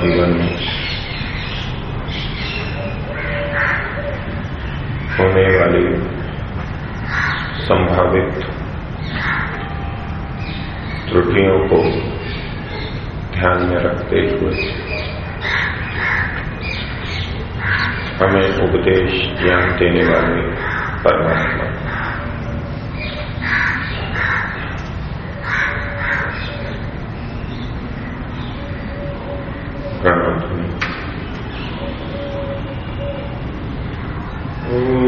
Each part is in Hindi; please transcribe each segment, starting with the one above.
जीवन में। होने वाली संभावित त्रुटियों को ध्यान में रखते हुए हमें उपदेश ज्ञान देने वाले ओ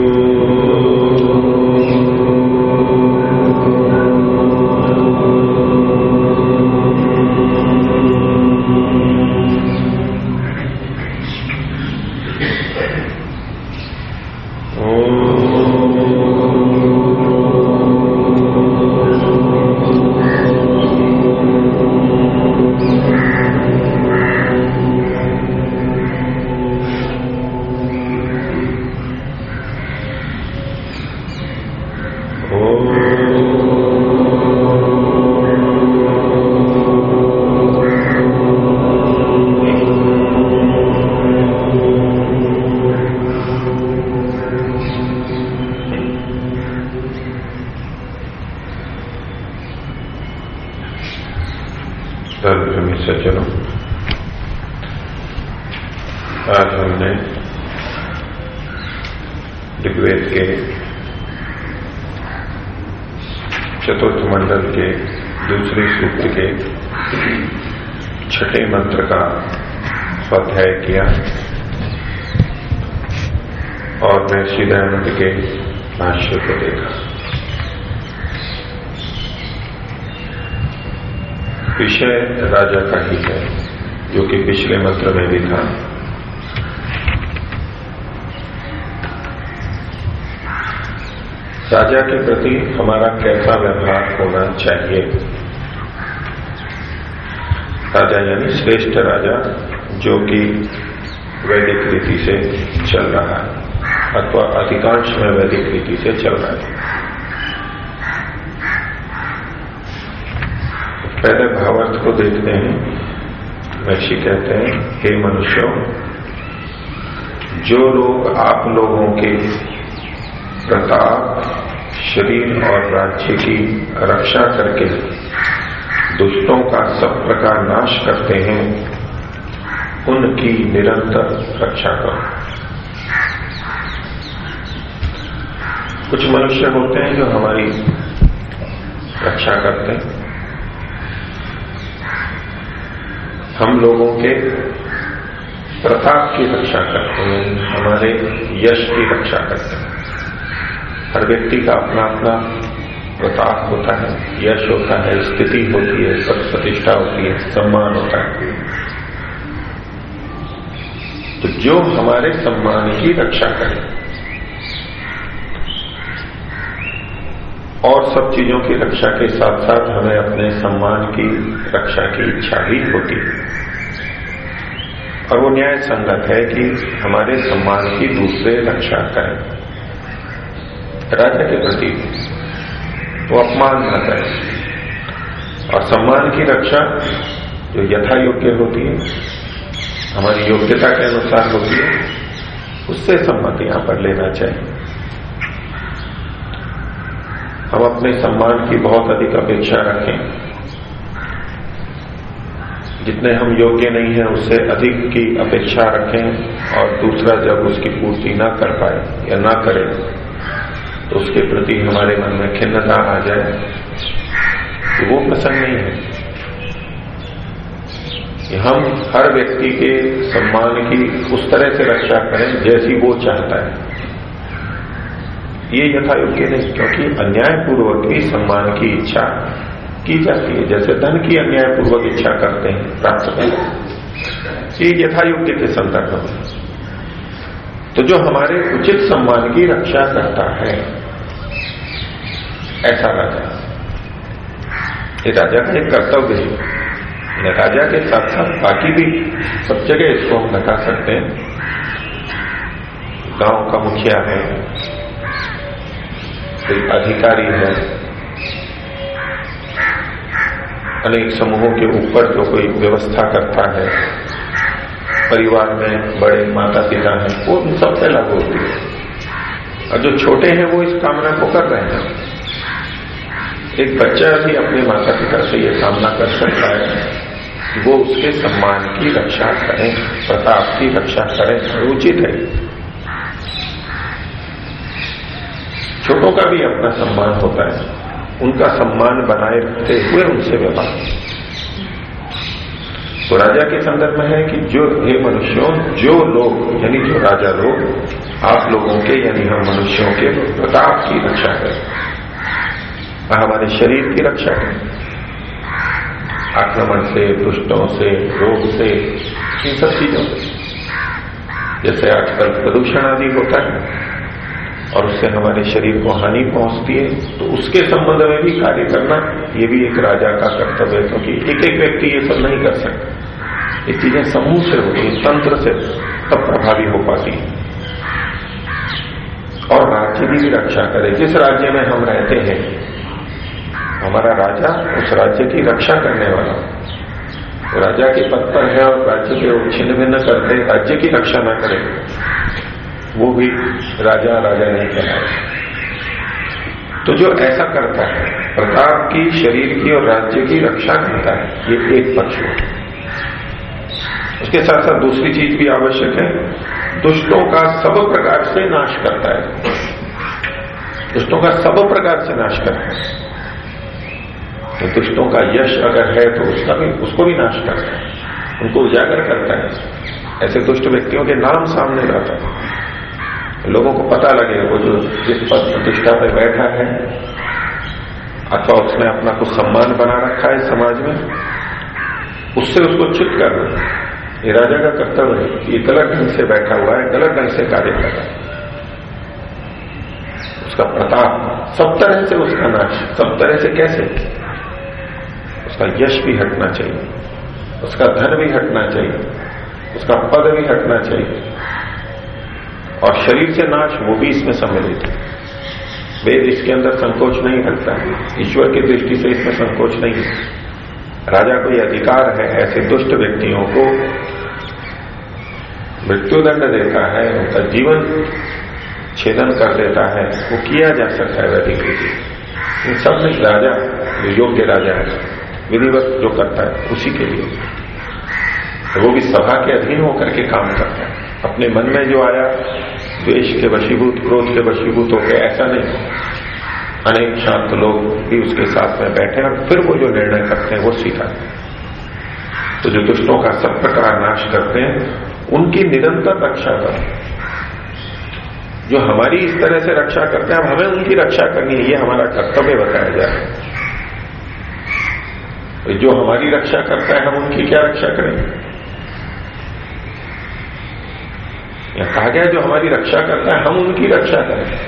दयानंद के भाष्य को देखा। विषय राजा का ही है, जो कि पिछले मंत्र में भी था। राजा के प्रति हमारा कैसा व्यवहार होना चाहिए? राजा यानी श्रेष्ठ राजा जो कि वैदिक रीति से चल रहा है, अथवा अधिकांश में वैदिक रीति से चल रहा है। पहले भावार्थ को देखते हैं। महर्षि कहते हैं, हे मनुष्यों, जो लोग आप लोगों के प्रताप, शरीर और राज्य की रक्षा करके दुष्टों का सब प्रकार नाश करते हैं उनकी निरंतर रक्षा करो। कुछ मनुष्य होते हैं जो हमारी रक्षा करते हैं। हम लोगों के प्रताप की रक्षा करते हैं, हमारे यश की रक्षा करते हैं। हर व्यक्ति का अपना अपना प्रताप होता है, यश होता है, स्थिति होती है, सब प्रतिष्ठा होती है, सम्मान होता है। तो जो हमारे सम्मान की रक्षा करे। और सब चीज़ों की रक्षा के साथ साथ हमें अपने सम्मान की रक्षा की इच्छा भी होती है। और वो न्याय संगत है कि हमारे सम्मान की दूसरे रक्षा करें। राजा के प्रति वो अपमान न करें। और सम्मान की रक्षा जो यथा योग्य होती है हमारी योग्यता के अनुसार होती है उससे सम्मत यहाँ पर लेना चाहिए। हम अपने सम्मान की बहुत अधिक अपेक्षा रखें। जितने हम योग्य नहीं हैं, उससे अधिक की अपेक्षा रखें और दूसरा जब उसकी पूर्ति ना कर पाए या ना करे तो उसके प्रति हमारे मन में खिन्नता आ जाए। तो वो प्रसंग नहीं है। कि हम हर व्यक्ति के सम्मान की उस तरह से रक्षा करें जैसी वो चाहता है। ये यथा योग्य नहीं, क्योंकि अन्यायपूर्वक ही सम्मान की इच्छा की जाती है। जैसे धन की अन्यायपूर्वक इच्छा करते हैं, प्राप्त करते ये यथा योग्य के संदर्भ में। तो जो हमारे उचित सम्मान की रक्षा करता है, ऐसा राजा ये राजा का एक कर्तव्य है। राजा के साथ साथ बाकी भी सब जगह इसको हम लगा सकते हैं। गाँव का मुखिया है, कोई अधिकारी है, अनेक समूहों के ऊपर जो कोई व्यवस्था करता है, परिवार में बड़े माता पिता हैं, वो उन सब पे लागू होती है। और जो छोटे हैं, वो इस कामना को कर रहे हैं। एक बच्चा भी अपने माता पिता से ये कामना कर सकता है। वो उसके सम्मान की रक्षा करें, प्रताप की रक्षा करें उचित है। छोटों का भी अपना सम्मान होता है। उनका सम्मान बनाए रखते हुए उनसे व्यवहार तो राजा के संदर्भ में है कि जो हे मनुष्यों, जो लोग, यानी जो राजा लोग, आप लोगों के, यानी हम मनुष्यों के, प्रताप की रक्षा करें। हमारे शरीर की रक्षा करें। आक्रमण से, दुष्टों से रोग से, इन सब चीज़ों से। जैसे आजकल प्रदूषण आदि होता है, और उससे हमारे शरीर को हानि पहुँचती है तो उसके संबंध में भी कार्य करना, ये भी एक राजा का कर्तव्य है, क्योंकि एक एक व्यक्ति ये सब नहीं कर सकता। ये चीज़ें समूह से होती है, तंत्र से तब प्रभावी हो पाती है। और राज्य की भी रक्षा करे। जिस राज्य में हम रहते हैं हमारा राजा उस राज्य की रक्षा करने वाला। राजा के पद पर है और राज्य के छिन्न भिन्न करते, राज्य की रक्षा न करे। वो भी राजा राजा नहीं कहलाए। तो जो ऐसा करता है, प्रताप की, शरीर की और राज्य की रक्षा करता है, ये एक पक्ष हो। उसके साथ साथ दूसरी चीज़ भी आवश्यक है, दुष्टों का सब प्रकार से नाश करता है। दुष्टों का सब प्रकार से नाश करता है। तो दुष्टों का यश अगर है तो उसका भी उसको भी नाश करता है। उनको उजागर करता है। ऐसे दुष्ट व्यक्तियों के नाम सामने लाता है। लोगों को पता लगे वो जो जिस पद प्रतिष्ठा पर बैठा है, अथवा उसने अपना कुछ सम्मान बना रखा है समाज में, उससे उसको च्युत करना। ये राजा का कर्तव्य है ये गलत ढंग से बैठा हुआ है, गलत ढंग से कार्य कर रहा है। उसका प्रताप सब तरह से उसका नाश, सब तरह से कैसे? उसका यश भी हटना चाहिए, उसका धन भी हटना चाहिए, उसका पद भी हटना चाहिए। और शरीर से नाश, वो भी इसमें सम्मिलित है। वेद इसके अंदर संकोच नहीं हटता है। ईश्वर की दृष्टि से इसमें संकोच नहीं है। राजा को यह अधिकार है, ऐसे दुष्ट व्यक्तियों को मृत्युदंड देता है, उनका जीवन छेदन कर देता है। वो किया जा सकता है वैदिक इन सब में राजा योग्य राजा है। विधिवत जो करता है, उसी के लिए। तो वो भी सभा के अधीन होकर के काम करता है। अपने मन में जो आया, द्वेष के वशीभूत, क्रोध के वशीभूत हो होकर ऐसा नहीं। अनेक शांत लोग भी उसके साथ में बैठे और फिर वो जो निर्णय करते हैं, वो स्वीकार तो जो दुष्टों का सब प्रकार नाश करते हैं, उनकी निरंतर रक्षा करें। जो हमारी इस तरह से रक्षा करते हैं, अब हमें उनकी रक्षा करनी है, ये हमारा कर्तव्य बताया जाए जो हमारी रक्षा करता है, हम उनकी क्या रक्षा करें या कहा गया जो हमारी रक्षा करता है, हम उनकी रक्षा करें।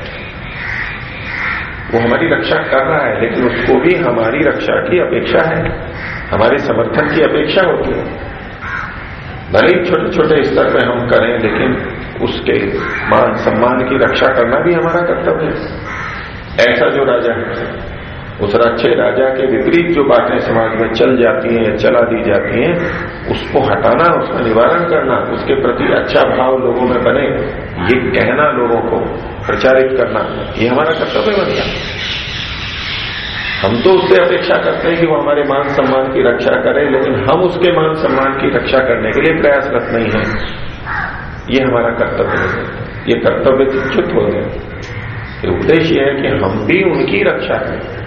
वो हमारी रक्षा कर रहा है, लेकिन उसको भी हमारी रक्षा की अपेक्षा है। हमारे समर्थन की अपेक्षा होती है। भले ही छोटे छोटे स्तर पे हम करें, लेकिन उसके मान सम्मान की रक्षा करना भी हमारा कर्तव्य है। ऐसा जो राजा है। उस अच्छे राजा के विपरीत जो बातें समाज में चल जाती हैं चला दी जाती हैं, उसको हटाना, उसका निवारण करना, उसके प्रति अच्छा भाव लोगों में बने, ये कहना लोगों को प्रचारित करना, ये हमारा कर्तव्य बन गया। हम तो उससे अपेक्षा करते हैं कि वो हमारे मान सम्मान की रक्षा करे, लेकिन हम उसके मान सम्मान की रक्षा करने के लिए प्रयासरत नहीं है। ये हमारा कर्तव्य है। ये कर्तव्य च्युत हो गए उद्देश्य है कि हम भी उनकी रक्षा करें।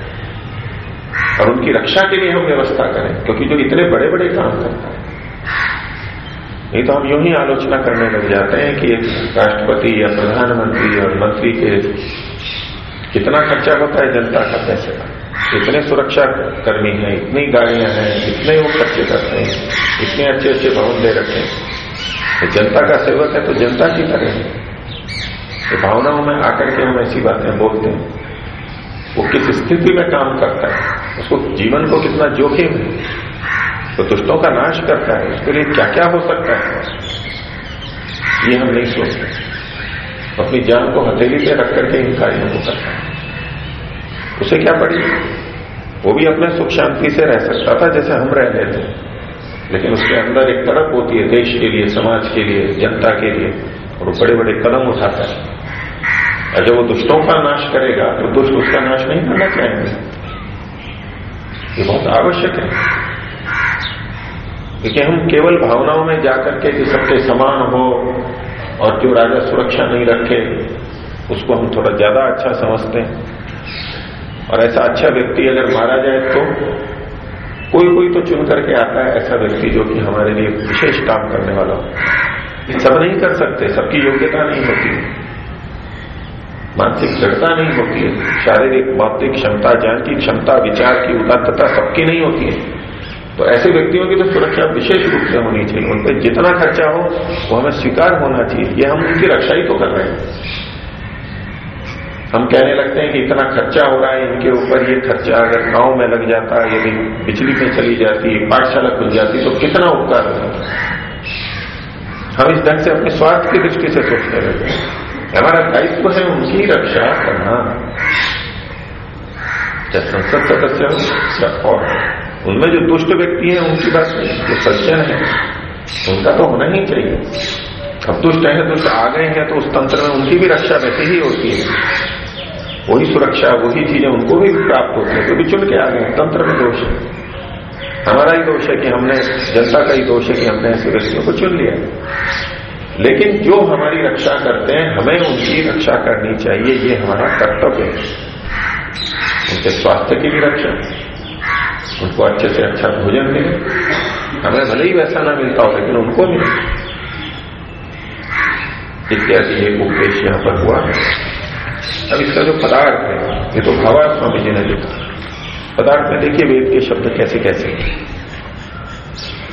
और उनकी रक्षा के लिए हम व्यवस्था करें, क्योंकि जो इतने बड़े बड़े काम करता है। नहीं तो हम यूँ ही आलोचना करने लग जाते हैं कि राष्ट्रपति या प्रधानमंत्री और मंत्री के कितना खर्चा होता है, जनता का पैसे का। इतने सुरक्षा कर्मी हैं, इतनी गाड़ियाँ हैं, इतने वो खर्चे करते हैं, इतने अच्छे अच्छे भवन दे रखे हैं। जनता का सेवक है तो जनता की तरह तो भावनाओं में आकर के हम ऐसी बातें बोलते हैं। वो किस स्थिति में काम करता है? उसको जीवन को कितना जोखिम है? तो दुष्टों का नाश करता है, उसके लिए क्या क्या हो सकता है? ये हम नहीं सोचते। अपनी जान को हथेली पे रख करके इन कार्यों को करता है। उसे क्या पड़ी? वो भी अपने सुख शांति से रह सकता था जैसे हम रह रहे थे। लेकिन उसके अंदर एक तड़प होती है देश के लिए, समाज के लिए, जनता के लिए, और बड़े बड़े कदम उठाता है। और जब वो दुष्टों का नाश करेगा तो दुष्ट उसका नाश नहीं करना चाहेंगे। ये बहुत आवश्यक है। क्योंकि हम केवल भावनाओं में जाकर के कि सबके समान हो और जो राजा सुरक्षा नहीं रखे, उसको हम थोड़ा ज़्यादा अच्छा समझते हैं। और ऐसा अच्छा व्यक्ति अगर मारा जाए तो कोई कोई तो चुन करके आता है ऐसा व्यक्ति जो कि हमारे लिए विशेष काम करने वाला हो। सब नहीं कर सकते, सबकी योग्यता नहीं होती। मानसिक दृढ़ता नहीं होती है। शारीरिक, बौद्धिक क्षमता ज्ञान की क्षमता, विचार की उदात्तता सबकी नहीं होती है। तो ऐसे व्यक्तियों की तो सुरक्षा विशेष रूप से होनी चाहिए। उन पर जितना खर्चा हो, वो हमें स्वीकार होना चाहिए। ये हम उनकी रक्षा ही तो कर रहे हैं। हम कहने लगते हैं कि इतना खर्चा हो रहा है इनके ऊपर, ये खर्चा अगर गाँव में लग जाता है यदि बिजली में चली जाती है पाठशाला खुल जाती तो कितना उपकार होता हम इस ढंग से अपने स्वास्थ्य की दृष्टि से सोचते रहते हैं। हमारा दायित्व है उनकी रक्षा करना। चाहे संसद सदस्य हो, या और। उनमें जो दुष्ट व्यक्ति है, उनकी बात नहीं जो सज्जन है, उनका तो होना ही चाहिए। अब दुष्ट है, दुष्ट आ गए हैं तो उस तंत्र में उनकी भी रक्षा वैसे ही होती है। वही सुरक्षा, वही चीज़ें उनको भी प्राप्त होती है तो भी चुन के आ गए तंत्र में दोष है। हमारा ही दोष है कि हमने, जनता का ही दोष है कि हमने ऐसे व्यक्तियों को चुन लिया। लेकिन जो हमारी रक्षा करते हैं, हमें उनकी रक्षा करनी चाहिए, ये हमारा कर्तव्य है। उनके स्वास्थ्य की भी रक्षा, उनको अच्छे से अच्छा भोजन मिले हमें भले ही वैसा ना मिलता हो, लेकिन उनको मिले इत्यादि ये उपदेश यहाँ पर हुआ है। अब इसका जो पदार्थ है, ये तो भावा स्वामी जी ने लिखा पदार्थ में देखिए वेद के शब्द कैसे कैसे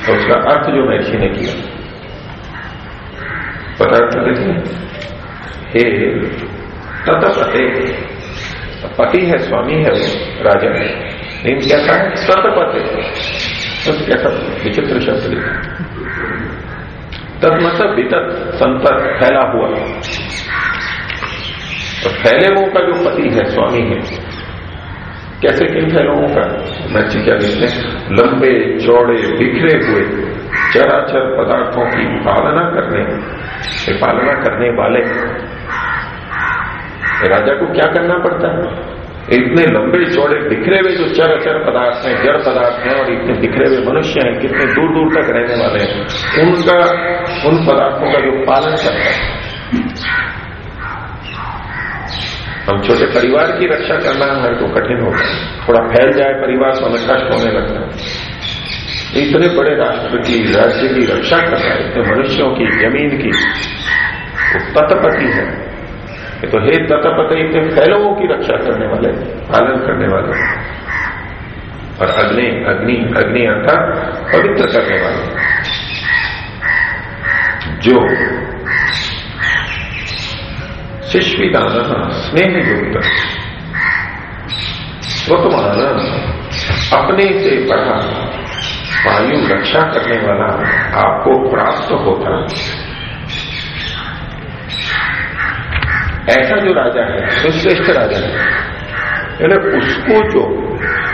तो उसका अर्थ जो महर्षि ने किया। पदार्थ देखिए हे। तत्पते पति है, स्वामी है वो राजा लेकिन कैसा है सतपथ तो कैसा विचित्र शब्द लिखा। मतलब वितत संतत फैला हुआ। तो फैले मुँह का जो पति है, स्वामी है, कैसे किन फैलों का? मैं क्या लिखते लंबे, चौड़े, बिखरे हुए। चराचर पदार्थों की पालना करने पालना करने वाले। राजा को क्या करना पड़ता है? इतने लंबे चौड़े बिखरे हुए जो चर अचर पदार्थ हैं, जड़ पदार्थ हैं और इतने बिखरे हुए मनुष्य हैं, कितने दूर दूर तक रहने वाले हैं, उनका, उन पदार्थों का जो पालन करता है। हम छोटे परिवार की रक्षा करना हमारे को कठिन होता है। थोड़ा फैल जाए परिवार तो हमें कष्ट होने लगता है। इतने बड़े राष्ट्र की राज्य की रक्षा करना है, इतने मनुष्यों की, ज़मीन की, वो तत्पति है। तो हे तथपत इतने फैलों की रक्षा करने वाले, पालन करने वाले। और अग्नि अग्नि अग्नि अर्थात पवित्र करने वाले। जो शिष्विदान स्नेह युक्त स्वतमान अपने से बढ़ा वायु रक्षा करने वाला आपको प्राप्त होता ऐसा जो राजा है तो श्रेष्ठ राजा है, यानी उसको जो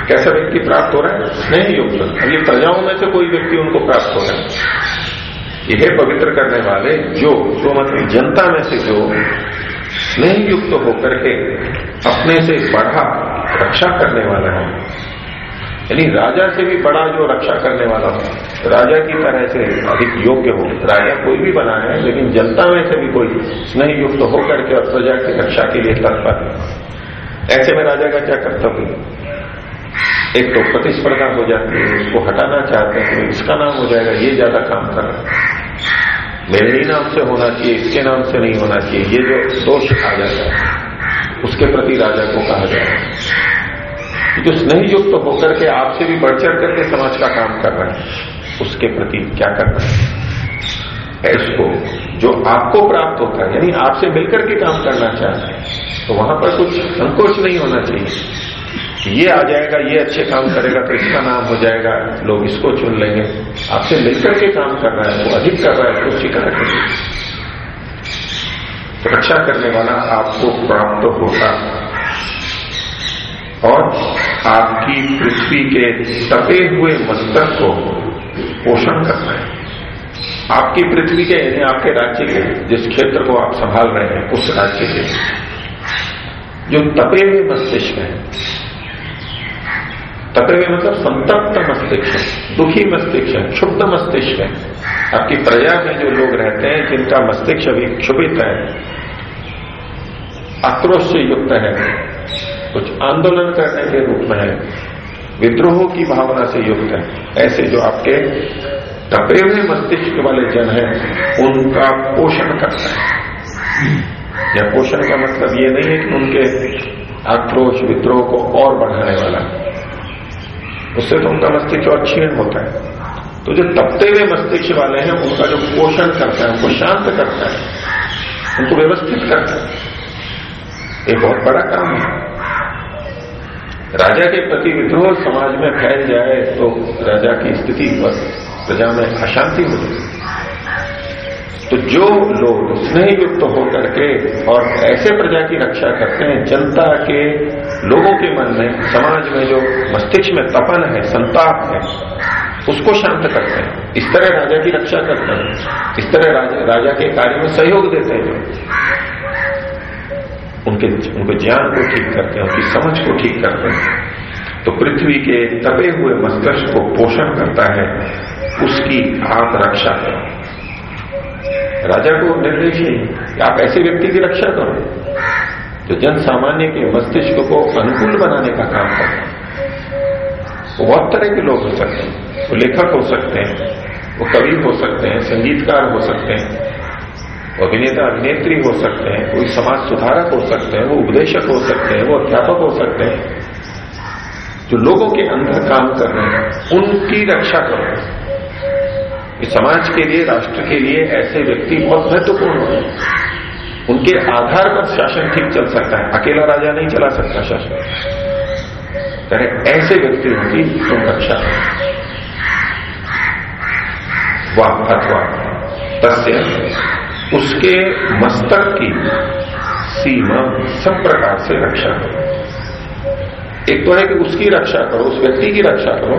कैसा व्यक्ति प्राप्त हो रहा है स्नेह युक्त अब ये प्रजाओं में से कोई व्यक्ति उनको प्राप्त हो रहा है। यह पवित्र करने वाले जो जो मतलब जनता में से जो स्नेह युक्त होकर के अपने से बढ़ा, रक्षा करने वाला है। यानी राजा से भी बड़ा जो रक्षा करने वाला हो, राजा की तरह से अधिक योग्य हो, राजा कोई भी बना है, लेकिन जनता में से भी कोई स्नेह युक्त तो होकर के और प्रजा की रक्षा के लिए तत्पर है। ऐसे में राजा का क्या कर्तव्य एक तो प्रतिस्पर्धा हो जाती है, उसको हटाना चाहते हैं इसका नाम हो जाएगा, ये ज़्यादा काम कर मेरे ही नाम से होना चाहिए, इसके नाम से नहीं होना चाहिए, ये जो दोष आ जाता है, उसके प्रति राजा को कहा जाए जो स्नेह युक्त होकर के आपसे भी बढ़ चढ़ करके समाज का काम कर रहे हैं, उसके प्रति क्या करना है? इसको, जो आपको प्राप्त होता है, यानी आपसे मिलकर के काम करना चाहते हैं तो वहाँ पर कुछ संकोच नहीं होना चाहिए। ये आ जाएगा, ये अच्छे काम करेगा तो इसका नाम हो जाएगा, लोग इसको चुन लेंगे। आपसे मिलकर के काम कर रहा है वो अधिक कर रहा है तो स्वीकार करेंगे तो रक्षा करने वाला आपको प्राप्त होता और आपकी पृथ्वी के तपे हुए मस्तक को पोषण करना है। आपकी पृथ्वी के, यानी आपके राज्य के, जिस क्षेत्र को आप संभाल रहे हैं, उस राज्य के जो तपे हुए मस्तिष्क है। तपे हुए मतलब संतप्त मस्तिष्क दुखी मस्तिष्क है, क्षुब्ध मस्तिष्क है। आपकी प्रजा में जो लोग रहते हैं, जिनका मस्तिष्क अभी क्षुभित है, आक्रोश से युक्त है कुछ आंदोलन करने के रूप में है। विद्रोह की भावना से युक्त है। ऐसे जो आपके तपे हुए मस्तिष्क वाले जन हैं, उनका पोषण करता है। या पोषण का मतलब ये नहीं है कि उनके आक्रोश विद्रोह को और बढ़ाने वाला उससे तो उनका मस्तिष्क और क्षीण होता है। तो जो तपते हुए मस्तिष्क वाले हैं, उनका जो पोषण करता है, उनको शांत करता है, उनको व्यवस्थित करता है। ये बहुत बड़ा काम है। राजा के प्रति विद्रोह समाज में फैल जाए तो राजा की स्थिति पर प्रजा में अशांति हो जाए तो जो लोग स्नेह युक्त होकर के और ऐसे प्रजा की रक्षा करते हैं जनता के लोगों के मन में समाज में जो मस्तिष्क में तपन है संताप है उसको शांत करते हैं। इस तरह राजा की रक्षा करते हैं। इस तरह राजा, राजा के कार्य में सहयोग देते हैं। उनके उनके ज्ञान को ठीक करते हैं, उनकी समझ को ठीक करते हैं। तो पृथ्वी के तपे हुए मस्तिष्क को पोषण करता है, उसकी आप रक्षा करो राजा को निर्देश ही कि आप ऐसे व्यक्ति की रक्षा करो, जो जन सामान्य के मस्तिष्क को अनुकूल बनाने का काम करें वो बहुत तरह के लोग हो सकते हैं, वो लेखक हो सकते हैं, वो कवि हो सकते हैं, संगीतकार हो सकते हैं अभिनेता, अभिनेत्री हो सकते हैं, कोई समाज सुधारक हो सकते हैं, वो उपदेशक हो सकते हैं, वो अध्यापक हो सकते हैं, जो लोगों के अंदर काम कर रहे हैं, उनकी रक्षा करो कि समाज के लिए, राष्ट्र के लिए ऐसे व्यक्ति बहुत महत्वपूर्ण है। उनके आधार पर शासन ठीक चल सकता है। अकेला राजा नहीं चला सकता शासन। तरह ऐसे व्यक्ति की तुम रक्षा करो। वाह अथवा तस्य उसके मस्तक की सीमा सब प्रकार से रक्षा करो। एक तो है कि उसकी रक्षा करो, उस व्यक्ति की रक्षा करो,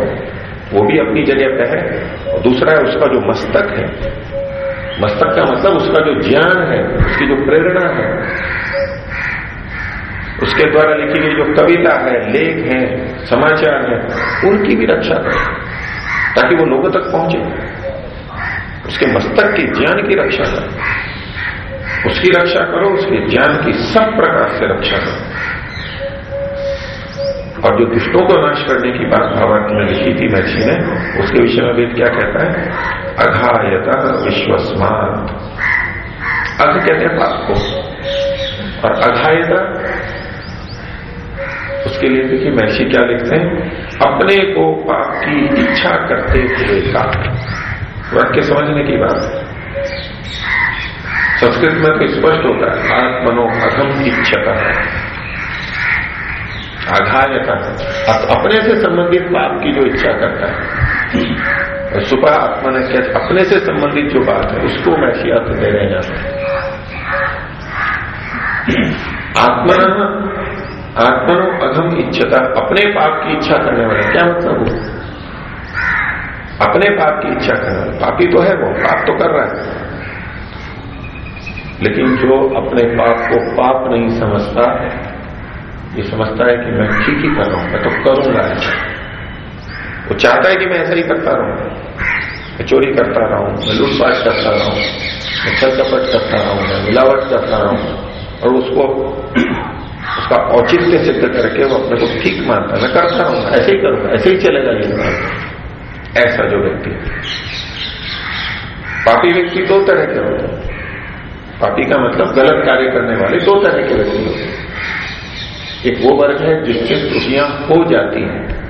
वो भी अपनी जगह पे है। दूसरा है, उसका जो मस्तक है, मस्तक का मतलब उसका जो ज्ञान है, उसकी जो प्रेरणा है, उसके द्वारा लिखी गई जो कविता है, लेख है, समाचार है, उनकी भी रक्षा करो, ताकि वो लोगों तक पहुँचे। उसके मस्तक के, ज्ञान की रक्षा करो। उसकी रक्षा करो, उसके ज्ञान की सब प्रकार से रक्षा करो। और जो दुष्टों को नाश करने की बात भावार्थ में लिखी थी महर्षि ने, उसके विषय में वेद क्या कहता है? अघायत विश्वस्मात। अघ कहते हैं पाप को। और अघायता, उसके लिए देखिए महर्षि क्या लिखते हैं? अपने को पाप की इच्छा करते हुए का वाक्य समझने की बात संस्कृत में तो स्पष्ट होता है आत्मनो अधम इच्छता। आघायता। अपने से संबंधित पाप की जो इच्छा करता है सुपा आत्मा ने क्या अपने से संबंधित जो बात है, उसको मैसी अर्थ दे रहे हैं। आत्मा आत्मनो अघम इच्छता, अपने पाप की इच्छा करने वाले। क्या मतलब अपने पाप की इच्छा करने वाले। पापी तो है वो, पाप तो कर रहा है। लेकिन जो अपने पाप को पाप नहीं समझता ये समझता है कि मैं ठीक ही कर रहा हूँ, मैं तो करूँगा ऐसा वो चाहता है कि मैं ऐसा ही करता रहूँ, मैं चोरी करता रहा हूँ मैं लूटपाट करता रहा हूँ मैं छल कपट करता रहा हूँ मैं मिलावट करता रहा हूँ और उसको, उसका औचित्य सिद्ध करके वो अपने को ठीक मानता है। मैं करता रहूँगा ऐसे ही करूँगा, ऐसे ही चलेगा ये ऐसा जो व्यक्ति पापी व्यक्ति दो तरह के होते हैं। पापी का मतलब गलत कार्य करने वाले दो तरह के व्यक्ति होते हैं। एक वो वर्ग है जिससे त्रुटियाँ हो जाती हैं,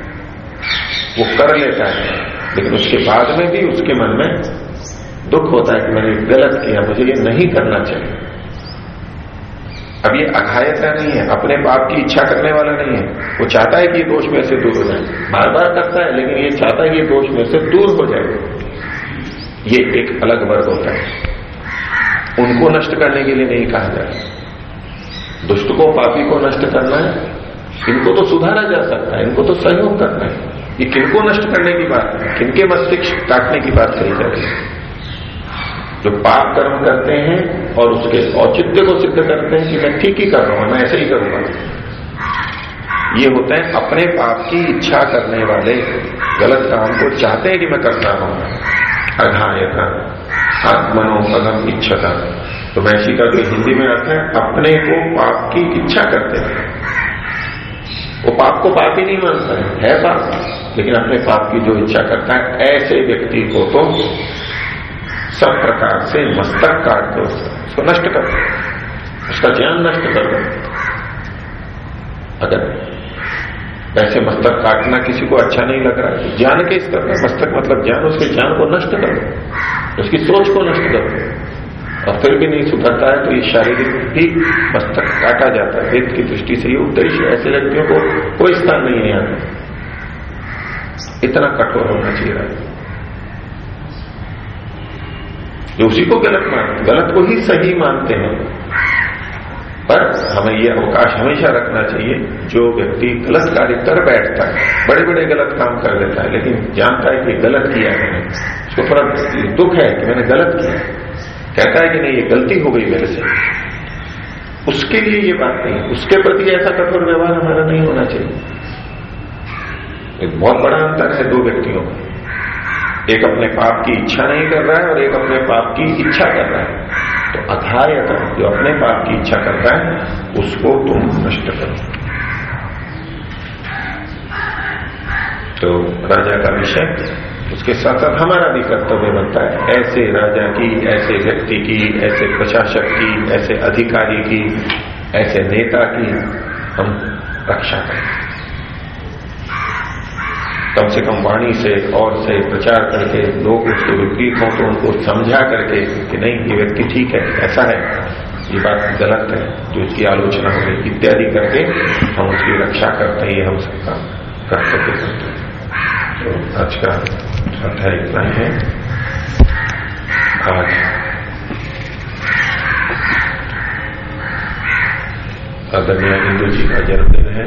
वो कर लेता है, लेकिन उसके बाद में भी उसके मन में दुख होता है कि मैंने गलत किया, मुझे ये नहीं करना चाहिए। अब ये अघायता नहीं है, अपने बाप की इच्छा करने वाला नहीं है। वो चाहता है कि ये दोष में से दूर हो जाए। बार बार करता है, लेकिन ये चाहता है कि ये दोष में से दूर हो जाए। ये एक अलग वर्ग होता है। उनको नष्ट करने के लिए नहीं कहा जाए दुष्ट को पापी को नष्ट करना है, इनको तो सुधारा जा सकता है, इनको तो सहयोग करना है। ये किनको नष्ट करने की बात है किनके मस्तिष्क काटने की बात कही जा रही है? जो पाप कर्म करते हैं और उसके औचित्य को सिद्ध करते हैं कि मैं ठीक ही कर रहा हूँ, मैं ऐसे ही करूँगा। ये होते हैं अपने पाप की इच्छा करने वाले गलत काम को चाहते हैं कि मैं करता रहूँ अघायता। पदम इच्छता। तो इसी का हिंदी में अर्थ है अपने को पाप की इच्छा करते हैं। वो पाप को पाप ही नहीं मानता है, है पाप। लेकिन अपने पाप की जो इच्छा करता है ऐसे व्यक्ति को तो सब प्रकार से मस्तक काट दो उसको नष्ट कर दो उसका ज्ञान नष्ट कर दो अगर ऐसे मस्तक काटना किसी को अच्छा नहीं लग रहा है। ज्ञान के स्तर पर मस्तक मतलब ज्ञान, उसके ज्ञान को नष्ट कर दो। उसकी सोच को नष्ट कर दो। और फिर भी नहीं सुधरता है तो ये शारीरिक भी मस्तक काटा जाता है। वेद की दृष्टि से ये उद्देश्य ऐसे व्यक्तियों को कोई स्थान नहीं है यहाँ। इतना कठोर होना चाहिए। उसी को गलत मानते गलत को ही सही मानते हैं। पर हमें यह अवकाश हमेशा रखना चाहिए, जो व्यक्ति गलत कार्य कर बैठता है। बड़े बड़े गलत काम कर लेता है, लेकिन जानता है कि गलत किया है उसको थोड़ा दुख है कि मैंने गलत किया। कहता है कि नहीं, ये गलती हो गई मेरे से। उसके लिए ये बात नहीं, उसके प्रति ऐसा कठोर व्यवहार हमारा नहीं होना चाहिए। एक बहुत बड़ा अंतर है दो व्यक्तियों का एक अपने पाप की इच्छा नहीं कर रहा है और एक अपने पाप की इच्छा कर रहा है। तो अधायता जो अपने पाप की इच्छा करता है, उसको तुम नष्ट करो। तो राजा का विषय, उसके साथ साथ हमारा भी कर्तव्य बनता है। ऐसे राजा की, ऐसे व्यक्ति की, ऐसे प्रशासक की, ऐसे अधिकारी की, ऐसे नेता की हम रक्षा करें। कम से कम वाणी से और से प्रचार करके, लोग उसके विपरीत हों तो उनको समझा करके कि नहीं, ये व्यक्ति ठीक है, ऐसा है। ये बात गलत है, जो इसकी आलोचना हो रही इत्यादि करके हम उसकी रक्षा करते हैं हम सबका कर्तव्य करते हैं। तो आज का अध्याय इतना ही है। आज आदरणीय हिंदू जी का जन्मदिन है।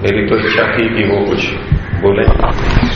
मेरी तो इच्छा थी कि वो कुछ बोले।